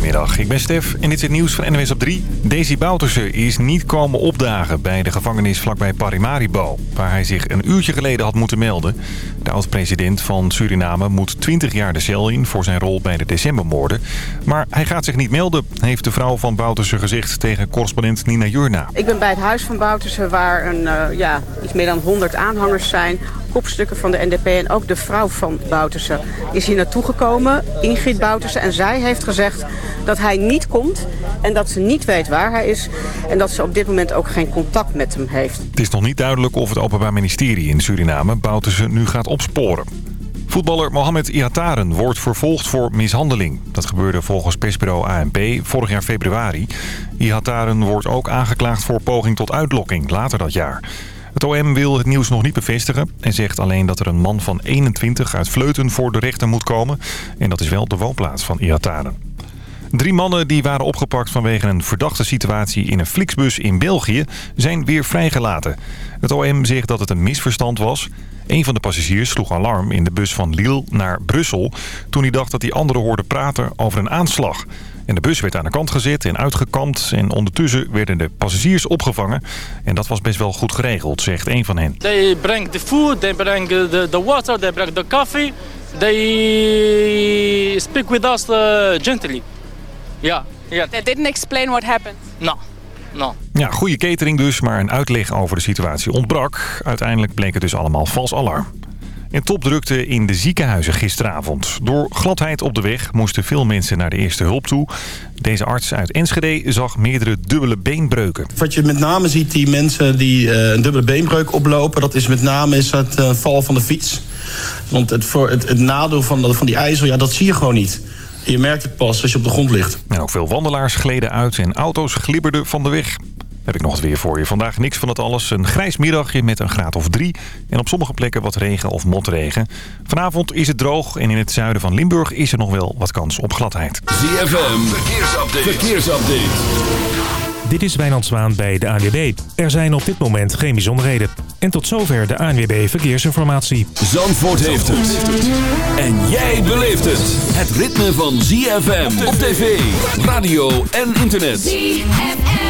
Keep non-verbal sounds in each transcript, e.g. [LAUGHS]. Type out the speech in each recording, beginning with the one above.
Goedemiddag, ik ben Stef en dit is het nieuws van NWS op 3. Daisy Bouterse is niet komen opdagen bij de gevangenis vlakbij Parimaribo... waar hij zich een uurtje geleden had moeten melden. De oud-president van Suriname moet 20 jaar de cel in voor zijn rol bij de decembermoorden. Maar hij gaat zich niet melden, heeft de vrouw van Bouterse gezegd tegen correspondent Nina Jurna. Ik ben bij het huis van Bouterse waar een, uh, ja, iets meer dan 100 aanhangers zijn kopstukken van de NDP en ook de vrouw van Bouterse is hier naartoe gekomen, Ingrid Bouterse. En zij heeft gezegd dat hij niet komt en dat ze niet weet waar hij is. En dat ze op dit moment ook geen contact met hem heeft. Het is nog niet duidelijk of het Openbaar Ministerie in Suriname Bouterse nu gaat opsporen. Voetballer Mohamed Ihataren wordt vervolgd voor mishandeling. Dat gebeurde volgens persbureau ANP vorig jaar februari. Ihataren wordt ook aangeklaagd voor poging tot uitlokking later dat jaar. Het OM wil het nieuws nog niet bevestigen en zegt alleen dat er een man van 21 uit Vleuten voor de rechter moet komen. En dat is wel de woonplaats van Iataren. Drie mannen die waren opgepakt vanwege een verdachte situatie in een Flixbus in België zijn weer vrijgelaten. Het OM zegt dat het een misverstand was. Een van de passagiers sloeg alarm in de bus van Lille naar Brussel... toen hij dacht dat die anderen hoorden praten over een aanslag. En de bus werd aan de kant gezet en uitgekampt. En ondertussen werden de passagiers opgevangen. En dat was best wel goed geregeld, zegt een van hen. They bring the food, they bring the, the water, they bring the coffee. They speak with us uh, gently. Ja. Yeah. They didn't explain what happened? No. No. Ja, goede catering dus, maar een uitleg over de situatie ontbrak. Uiteindelijk bleek het dus allemaal vals alarm. En topdrukte in de ziekenhuizen gisteravond. Door gladheid op de weg moesten veel mensen naar de eerste hulp toe. Deze arts uit Enschede zag meerdere dubbele beenbreuken. Wat je met name ziet, die mensen die uh, een dubbele beenbreuk oplopen... dat is met name is het uh, val van de fiets. Want het, voor het, het nadeel van, van die ijzer, ja, dat zie je gewoon niet. Je merkt het pas als je op de grond ligt. En ook veel wandelaars gleden uit en auto's glibberden van de weg heb ik nog het weer voor je. Vandaag niks van het alles. Een grijs middagje met een graad of drie. En op sommige plekken wat regen of motregen. Vanavond is het droog en in het zuiden van Limburg is er nog wel wat kans op gladheid. ZFM, verkeersupdate. verkeersupdate. Dit is Wijnand Zwaan bij de ANWB. Er zijn op dit moment geen bijzonderheden. En tot zover de ANWB Verkeersinformatie. Zandvoort heeft het. En jij beleeft het. Het ritme van ZFM op tv, radio en internet. ZFM.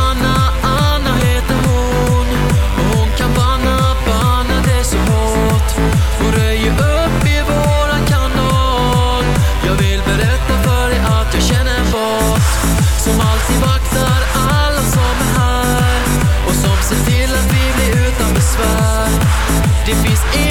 the feast.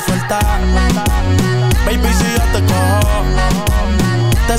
Suelta. Baby, si yo te cojo, te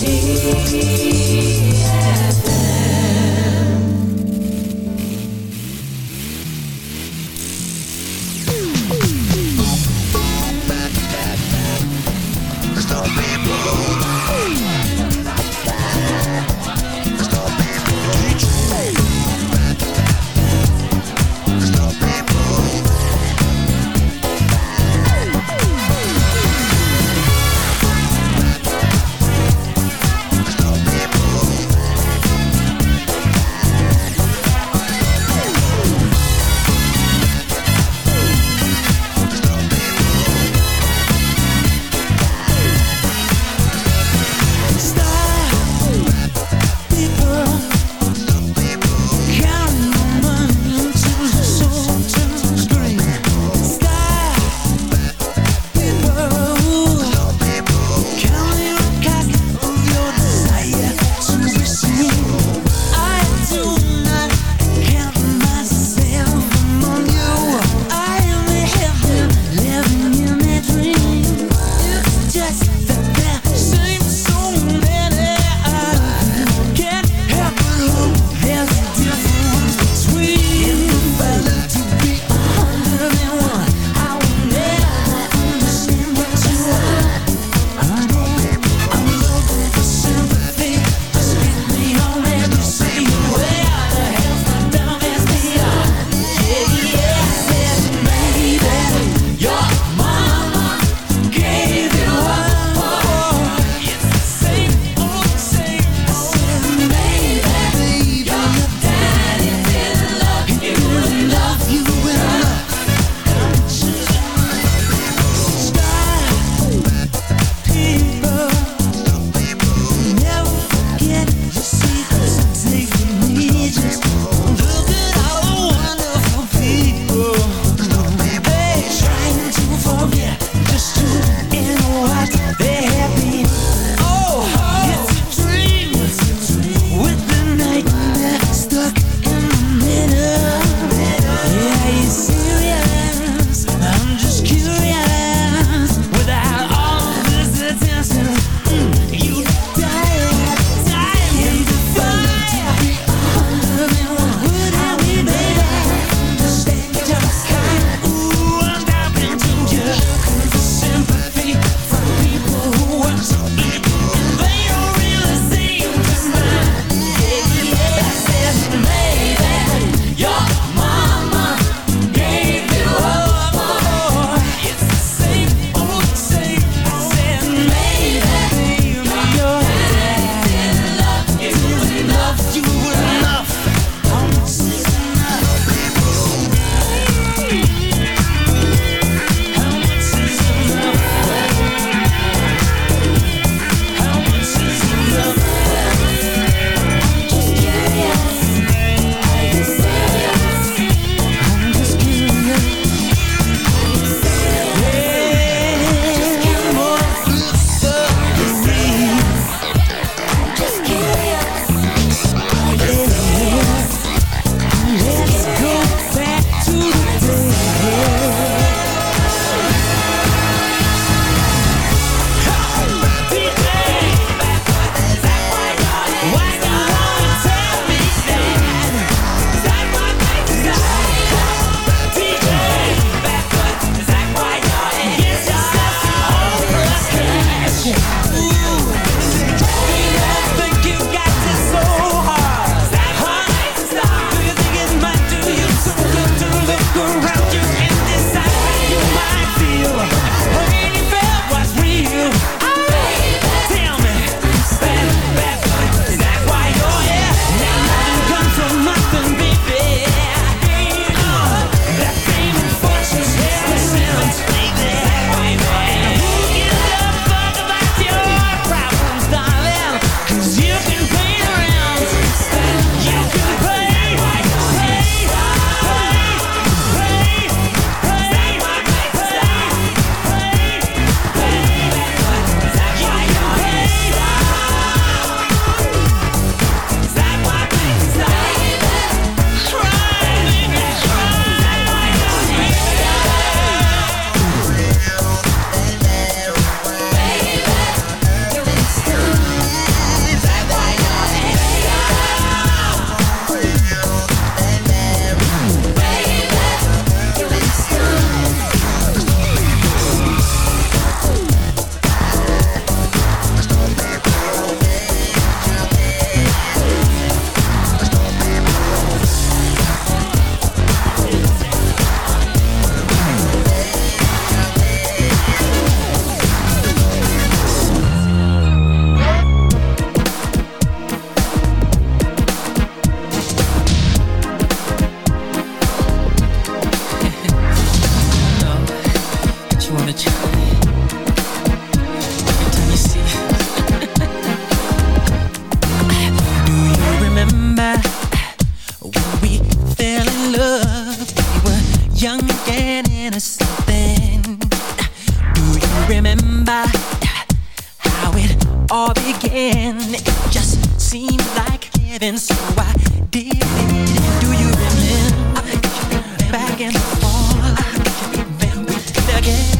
see. all began. It just seemed like heaven, so I did it. Do you remember back in the fall? I remember again.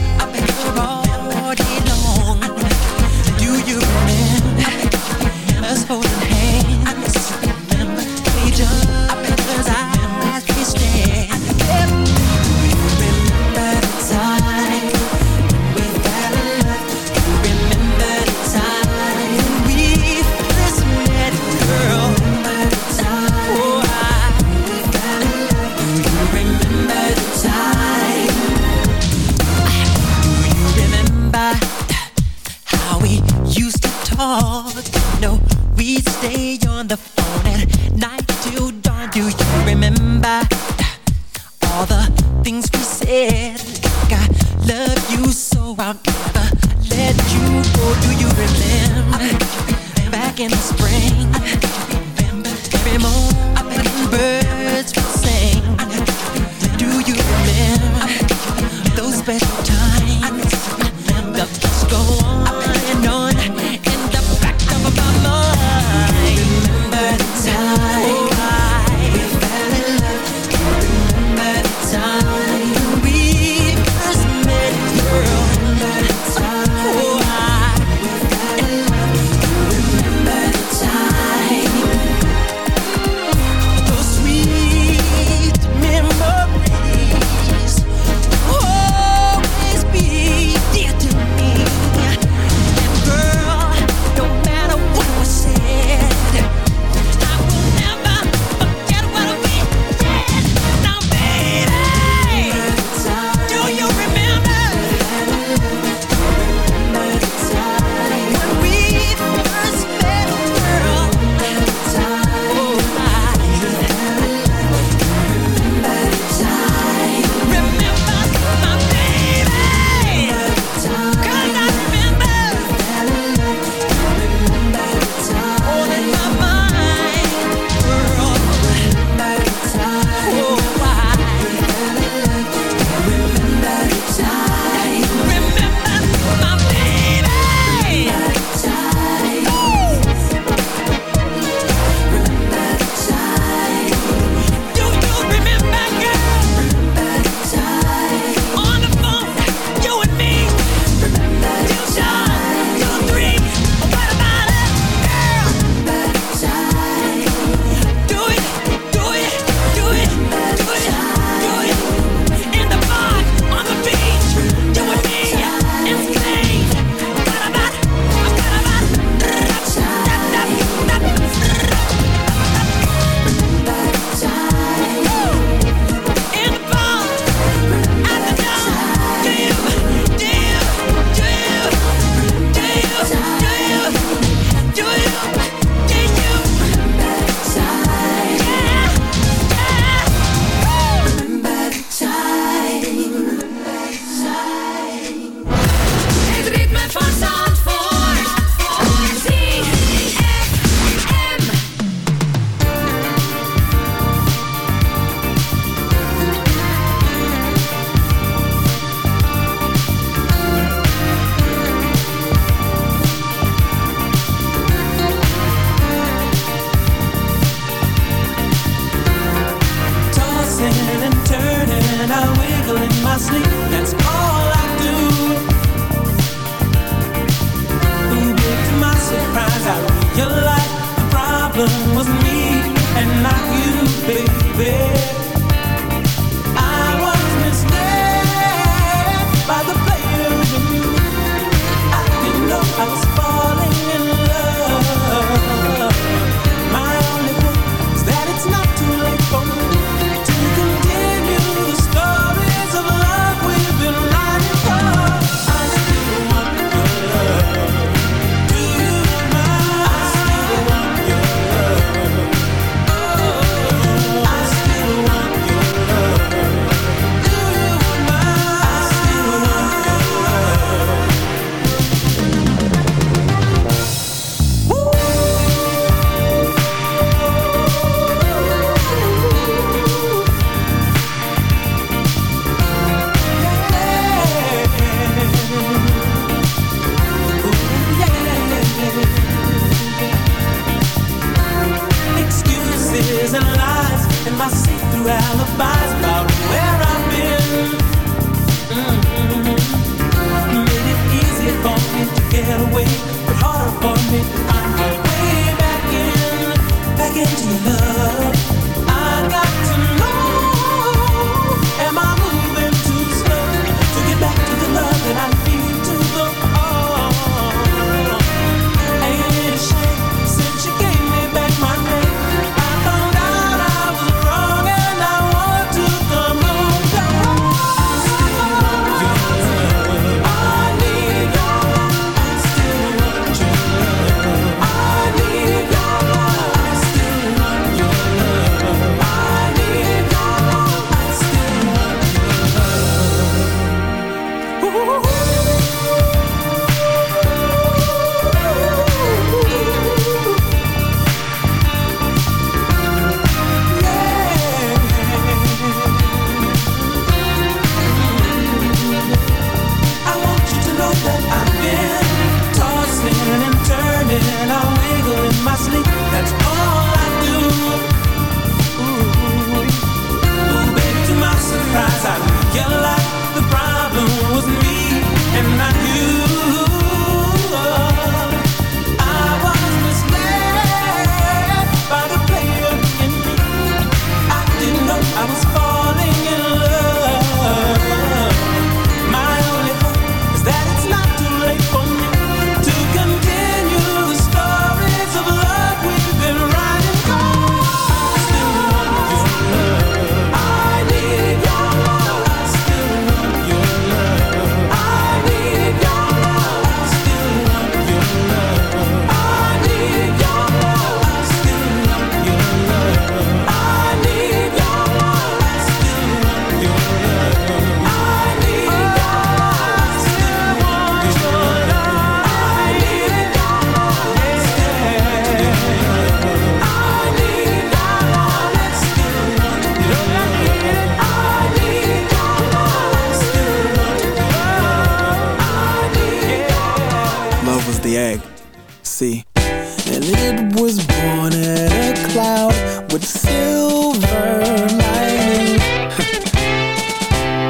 And it was born in a cloud with silver lining. [LAUGHS]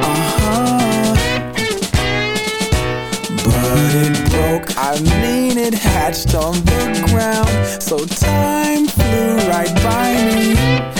Uh-huh. But it broke, I mean it hatched on the ground. So time flew right by me.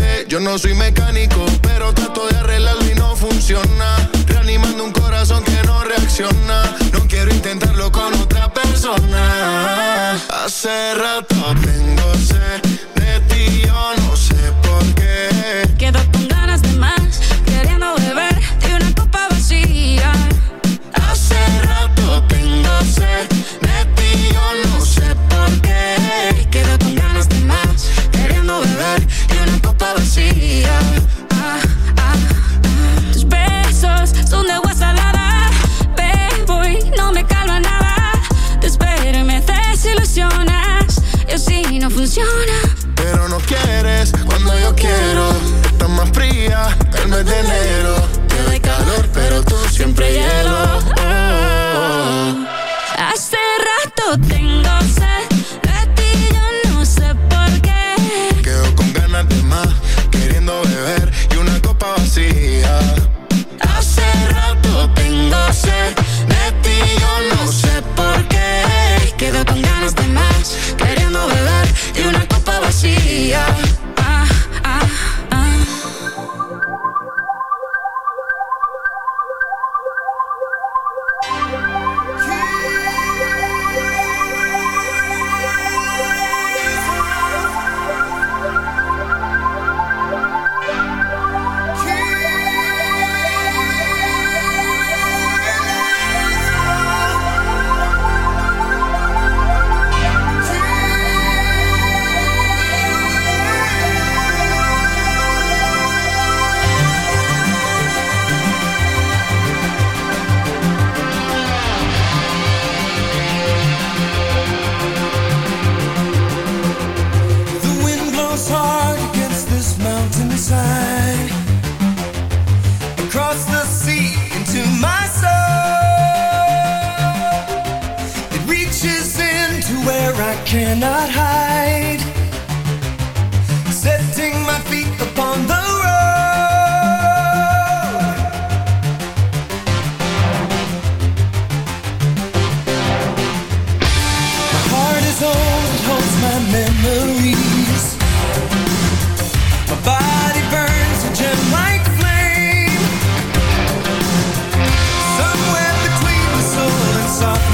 No soy mecánico, pero trato de arreglarlo y no funciona. Reanimando un corazón que no reacciona. No quiero intentarlo con otra persona. Hace rato tengo sed de ti, yo no sé por qué. Quedo con ganas de más, queriendo beber de una copa vacía. Hace rato tengo sed de ti, yo no sé por qué. Quedo con ganas de más, queriendo beber de una copa vacía. Ah, ah, ah. Tus besos son de agua salada. Bebo y no me calma nada. Te espero y me desilusionas. Y así no funciona. Pero no quieres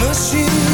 machine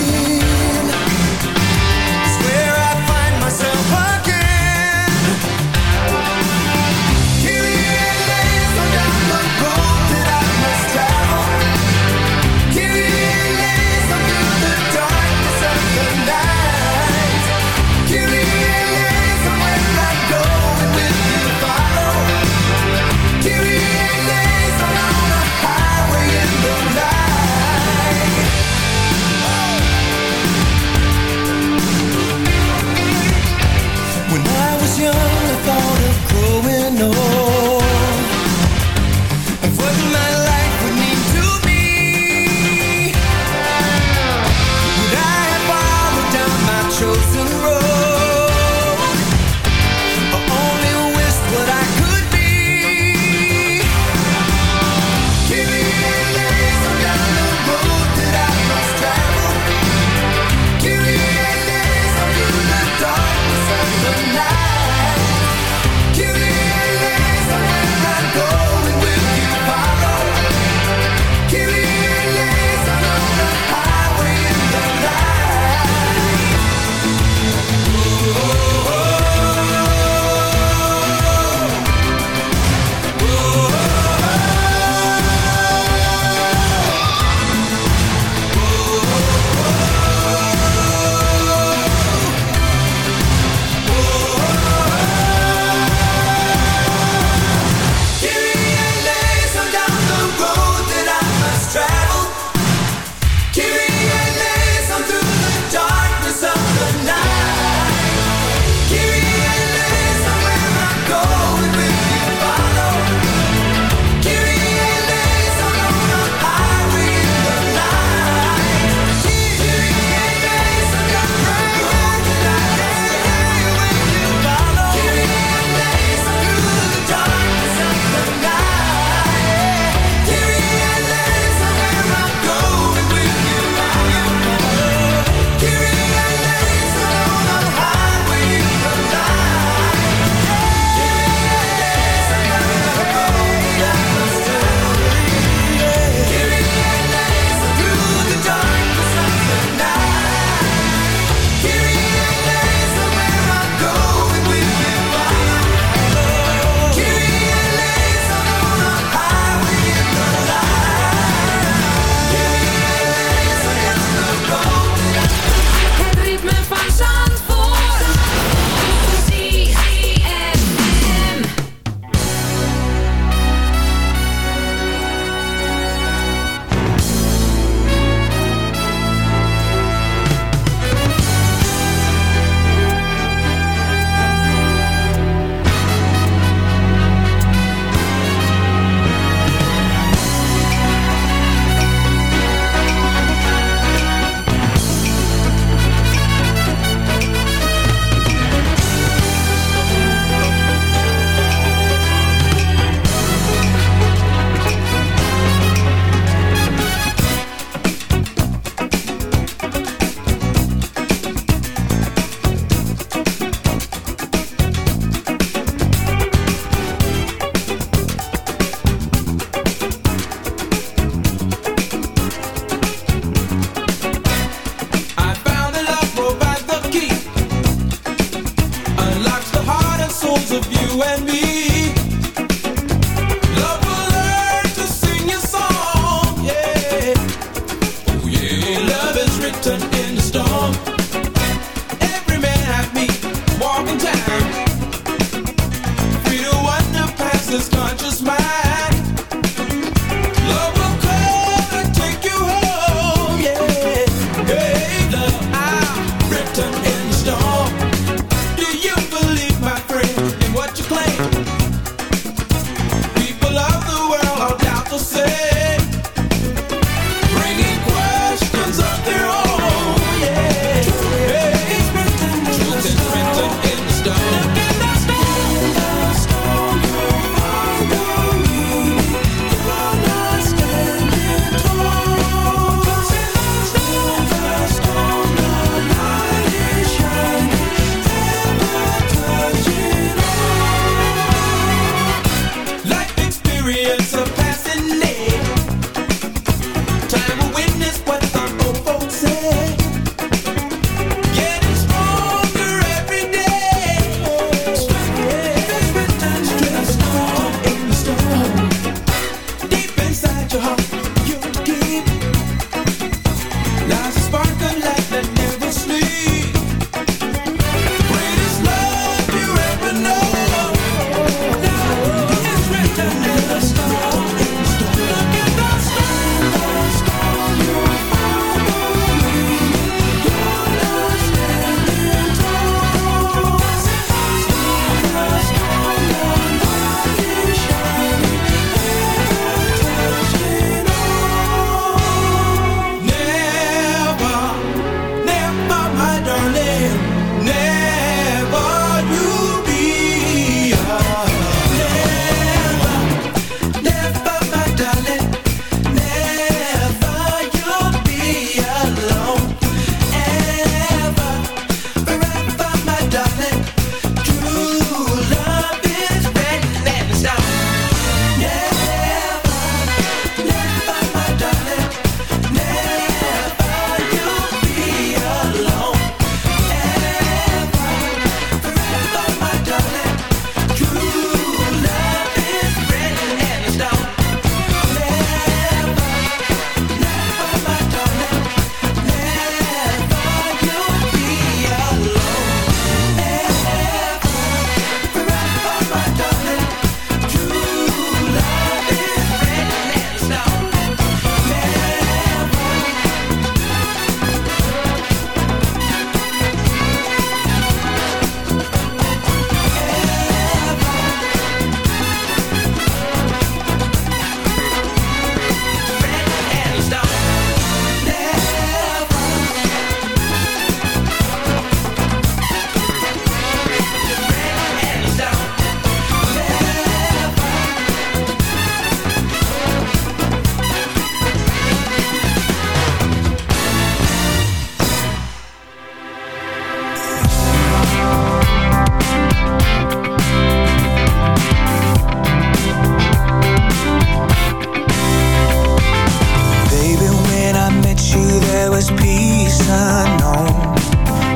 was peace unknown.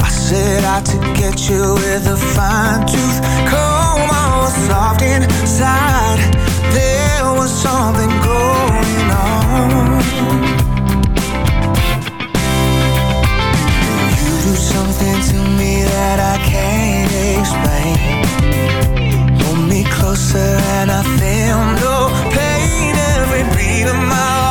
I set out to get you with a fine tooth comb. I was soft inside. There was something going on. You do something to me that I can't explain. Hold me closer and I feel no pain. Every beat of my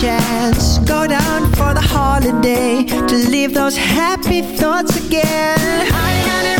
chance. Go down for the holiday To leave those happy thoughts again. I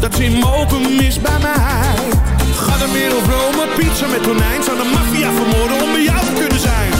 dat ze mogen mis bij mij. Ga de wereld romen, pizza met tonijn. Zou de maffia vermoorden om bij jou te kunnen zijn?